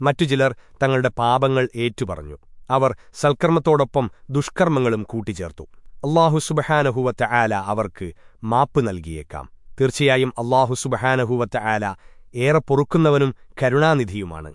മറ്റു ചിലർ തങ്ങളുടെ പാപങ്ങൾ ഏറ്റുപറഞ്ഞു. അവർ സൽക്കർമ്മത്തോടൊപ്പം ദുഷ്കർമ്മങ്ങളും കൂട്ടിച്ചേർത്തു. അള്ളാഹു സുബഹാനഹുവത്ത ആല അവർക്ക് മാപ്പ് നൽകിയേക്കാം. തീർച്ചയായും അള്ളാഹു സുബഹാനഹുവത്ത ആല ഏറെ പൊറുക്കുന്നവനും കരുണാനിധിയുമാണ്.